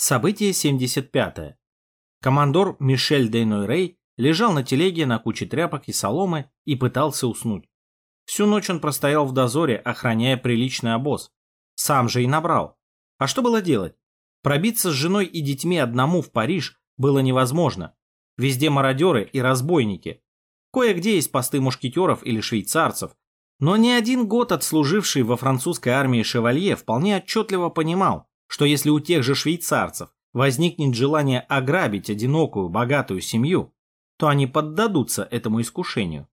Событие 75. -е. Командор Мишель Дейной лежал на телеге на куче тряпок и соломы и пытался уснуть. Всю ночь он простоял в дозоре, охраняя приличный обоз. Сам же и набрал. А что было делать? Пробиться с женой и детьми одному в Париж было невозможно. Везде мародеры и разбойники. Кое-где есть посты мушкетеров или швейцарцев. Но не один год отслуживший во французской армии шевалье вполне отчетливо понимал, что если у тех же швейцарцев возникнет желание ограбить одинокую, богатую семью, то они поддадутся этому искушению.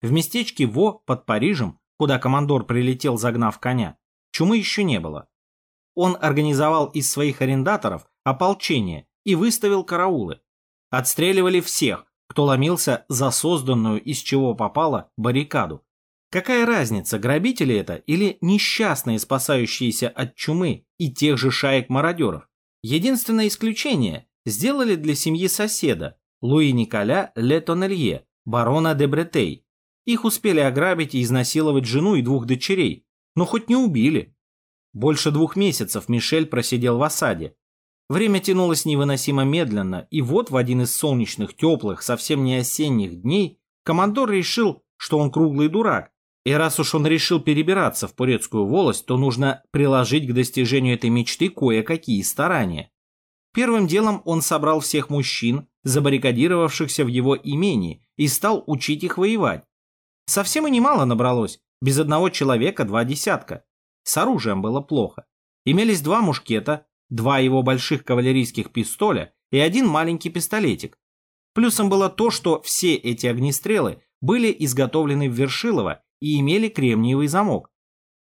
В местечке Во под Парижем, куда командор прилетел, загнав коня, чумы еще не было. Он организовал из своих арендаторов ополчение и выставил караулы. Отстреливали всех, кто ломился за созданную, из чего попало, баррикаду. Какая разница, грабители это или несчастные, спасающиеся от чумы и тех же шаек мародеров? Единственное исключение сделали для семьи соседа, Луи Николя Ле Тоннелье, барона де Бретей. Их успели ограбить и изнасиловать жену и двух дочерей, но хоть не убили. Больше двух месяцев Мишель просидел в осаде. Время тянулось невыносимо медленно, и вот в один из солнечных, теплых, совсем не осенних дней командор решил, что он круглый дурак, и раз уж он решил перебираться в Пурецкую волость, то нужно приложить к достижению этой мечты кое-какие старания. Первым делом он собрал всех мужчин, забаррикадировавшихся в его имении, и стал учить их воевать. Совсем и немало набралось, без одного человека два десятка. С оружием было плохо. Имелись два мушкета, два его больших кавалерийских пистоля и один маленький пистолетик. Плюсом было то, что все эти огнестрелы были изготовлены в Вершилово и имели кремниевый замок.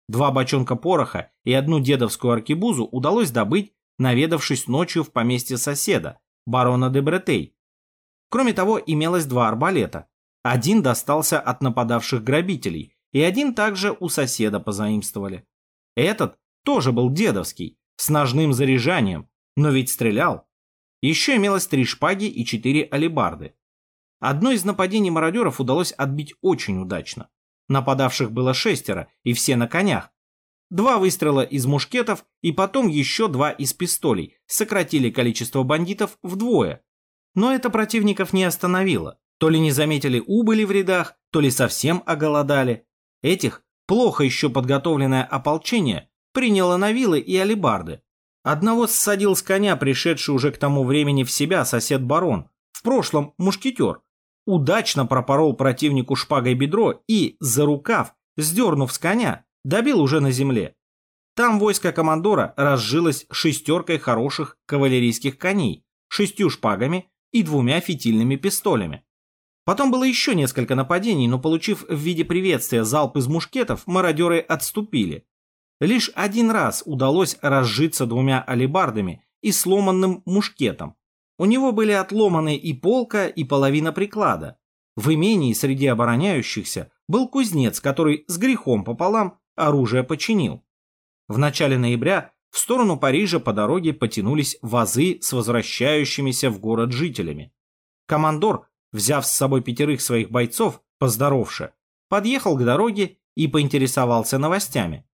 Два бочонка пороха и одну дедовскую аркебузу удалось добыть, наведавшись ночью в поместье соседа, барона де Бретей. Кроме того, имелось два арбалета. Один достался от нападавших грабителей, и один также у соседа позаимствовали. Этот тоже был дедовский, с ножным заряжанием, но ведь стрелял. Еще имелось три шпаги и четыре алебарды. Одно из нападений мародеров удалось отбить очень удачно. Нападавших было шестеро, и все на конях. Два выстрела из мушкетов и потом еще два из пистолей сократили количество бандитов вдвое. Но это противников не остановило. То ли не заметили убыли в рядах, то ли совсем оголодали. Этих плохо еще подготовленное ополчение приняло на вилы и алибарды. Одного ссадил с коня пришедший уже к тому времени в себя сосед-барон, в прошлом мушкетер удачно пропорол противнику шпагой бедро и, за рукав, сдернув с коня, добил уже на земле. Там войско командора разжилось шестеркой хороших кавалерийских коней, шестью шпагами и двумя фитильными пистолями. Потом было еще несколько нападений, но получив в виде приветствия залп из мушкетов, мародеры отступили. Лишь один раз удалось разжиться двумя алебардами и сломанным мушкетом, у него были отломаны и полка, и половина приклада. В имении среди обороняющихся был кузнец, который с грехом пополам оружие починил. В начале ноября в сторону Парижа по дороге потянулись вазы с возвращающимися в город жителями. Командор, взяв с собой пятерых своих бойцов, поздоровше, подъехал к дороге и поинтересовался новостями.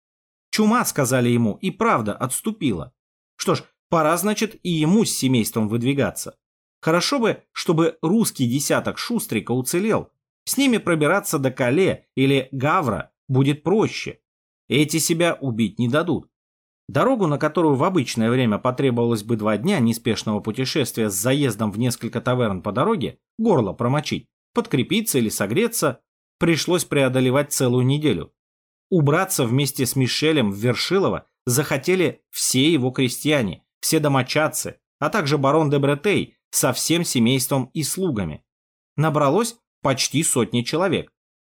Чума, сказали ему, и правда отступила. Что ж, Пора, значит, и ему с семейством выдвигаться. Хорошо бы, чтобы русский десяток Шустрика уцелел. С ними пробираться до Кале или Гавра будет проще. Эти себя убить не дадут. Дорогу, на которую в обычное время потребовалось бы два дня неспешного путешествия с заездом в несколько таверн по дороге, горло промочить, подкрепиться или согреться, пришлось преодолевать целую неделю. Убраться вместе с Мишелем в Вершилово захотели все его крестьяне, все домочадцы, а также барон де Бретей со всем семейством и слугами. Набралось почти сотни человек.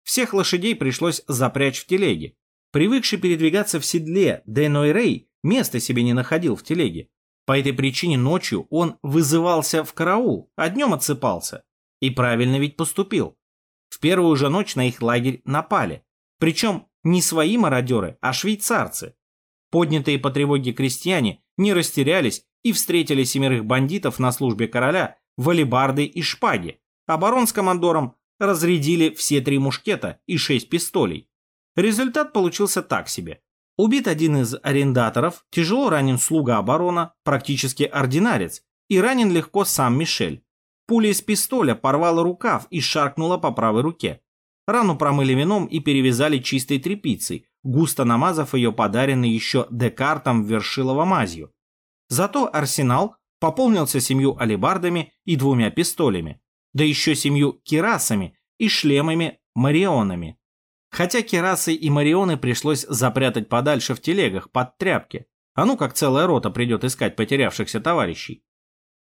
Всех лошадей пришлось запрячь в телеги. Привыкший передвигаться в седле Де Нойрей места себе не находил в телеге. По этой причине ночью он вызывался в караул, а днем отсыпался. И правильно ведь поступил. В первую же ночь на их лагерь напали. Причем не свои мародеры, а швейцарцы. Поднятые по тревоге крестьяне не растерялись и встретили семерых бандитов на службе короля в алебарды и шпаги, барон с командором разрядили все три мушкета и шесть пистолей. Результат получился так себе. Убит один из арендаторов, тяжело ранен слуга оборона, практически ординарец, и ранен легко сам Мишель. Пуля из пистоля порвала рукав и шаркнула по правой руке. Рану промыли вином и перевязали чистой тряпицей, густо намазав ее подаренной еще Декартом Вершилова мазью. Зато арсенал пополнился семью алебардами и двумя пистолями, да еще семью кирасами и шлемами-марионами. Хотя кирасы и марионы пришлось запрятать подальше в телегах под тряпки, а ну как целая рота придет искать потерявшихся товарищей.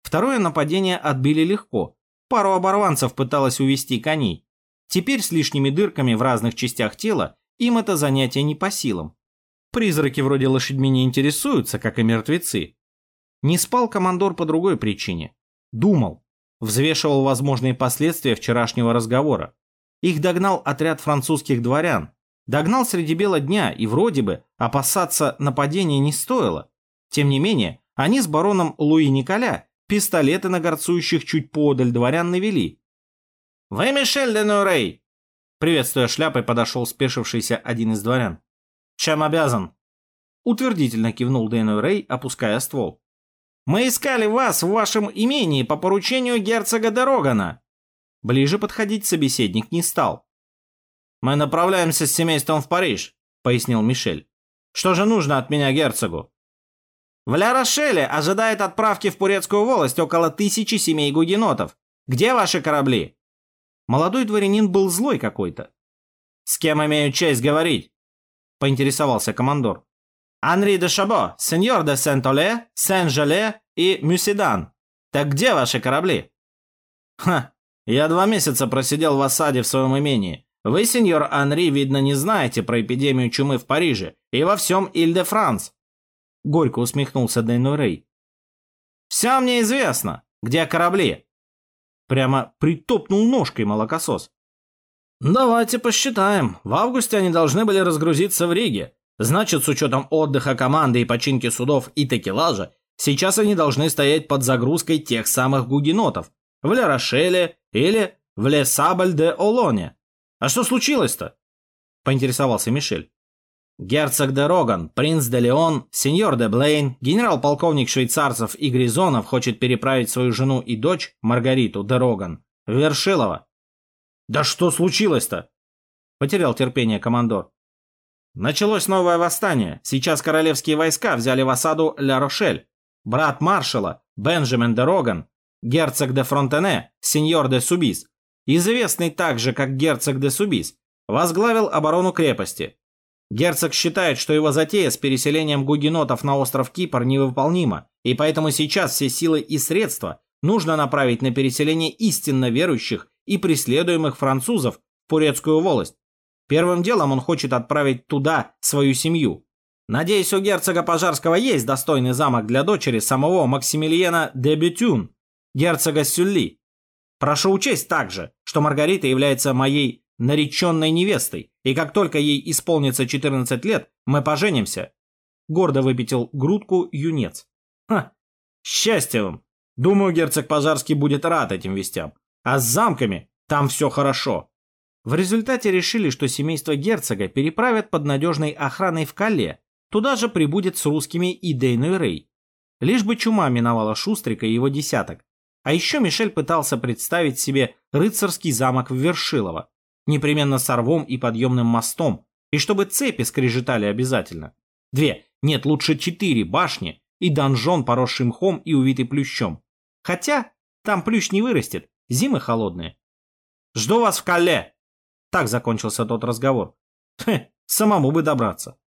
Второе нападение отбили легко, пару оборванцев пыталась увести коней. Теперь с лишними дырками в разных частях тела им это занятие не по силам. Призраки вроде лошадьми не интересуются, как и мертвецы. Не спал командор по другой причине. Думал, взвешивал возможные последствия вчерашнего разговора. Их догнал отряд французских дворян. Догнал среди бела дня, и вроде бы опасаться нападения не стоило. Тем не менее, они с бароном Луи Николя пистолеты на горцующих чуть подаль дворян навели. «Вы Мишель де Нурей!» Приветствуя шляпой, подошел спешившийся один из дворян. «Чем обязан?» Утвердительно кивнул Дэйну Рэй, опуская ствол. «Мы искали вас в вашем имении по поручению герцога Дорогана. Ближе подходить собеседник не стал. «Мы направляемся с семейством в Париж», — пояснил Мишель. «Что же нужно от меня герцогу?» «В Ля-Рошеле ожидает отправки в Пурецкую волость около тысячи семей гугенотов. Где ваши корабли?» Молодой дворянин был злой какой-то. «С кем имею честь говорить?» — поинтересовался командор. «Анри де Шабо, сеньор де Сент-Оле, Сен-Желе и Мюсидан. Так где ваши корабли?» «Ха, я два месяца просидел в осаде в своем имении. Вы, сеньор Анри, видно, не знаете про эпидемию чумы в Париже и во всем Иль-де-Франс. Горько усмехнулся Дейну Рэй. Все мне известно. Где корабли? Прямо притопнул ножкой молокосос. Давайте посчитаем. В августе они должны были разгрузиться в Риге. Значит, с учетом отдыха команды и починки судов и текелажа, сейчас они должны стоять под загрузкой тех самых гугенотов, в Ля-Рошеле или в Ле-Сабль-де-Олоне. А что случилось-то? Поинтересовался Мишель. Герцог де Роган, принц де Леон, сеньор де Блейн, генерал-полковник швейцарцев и Гризонов хочет переправить свою жену и дочь, Маргариту де Роган, в Вершилово. «Да что случилось-то?» Потерял терпение командор. Началось новое восстание. Сейчас королевские войска взяли в осаду Ля-Рошель. Брат маршала, Бенджамин де Роган, герцог де Фронтене, сеньор де Субис, известный также как герцог де Субис, возглавил оборону крепости. Герцог считает, что его затея с переселением гугенотов на остров Кипр невыполнима, и поэтому сейчас все силы и средства нужно направить на переселение истинно верующих и преследуемых французов в Пурецкую волость. Первым делом он хочет отправить туда свою семью. Надеюсь, у герцога Пожарского есть достойный замок для дочери самого Максимилиена де Бютюн, герцога Сюлли. Прошу учесть также, что Маргарита является моей нареченной невестой, и как только ей исполнится 14 лет, мы поженимся. Гордо выпятил грудку юнец. Ха, счастье вам. Думаю, герцог Пожарский будет рад этим вестям. А с замками там все хорошо. В результате решили, что семейство герцога переправят под надежной охраной в Кале. Туда же прибудет с русскими и Дейну Рей. Лишь бы чума миновала Шустрика и его десяток. А еще Мишель пытался представить себе рыцарский замок в Вершилово, непременно с орвом и подъемным мостом, и чтобы цепи скрежетали обязательно. Две, нет, лучше четыре башни и донжон, поросший мхом и увитый плющом. Хотя там плющ не вырастет, зимы холодные. «Жду вас в Кале!» Так закончился тот разговор. Хе, самому бы добраться.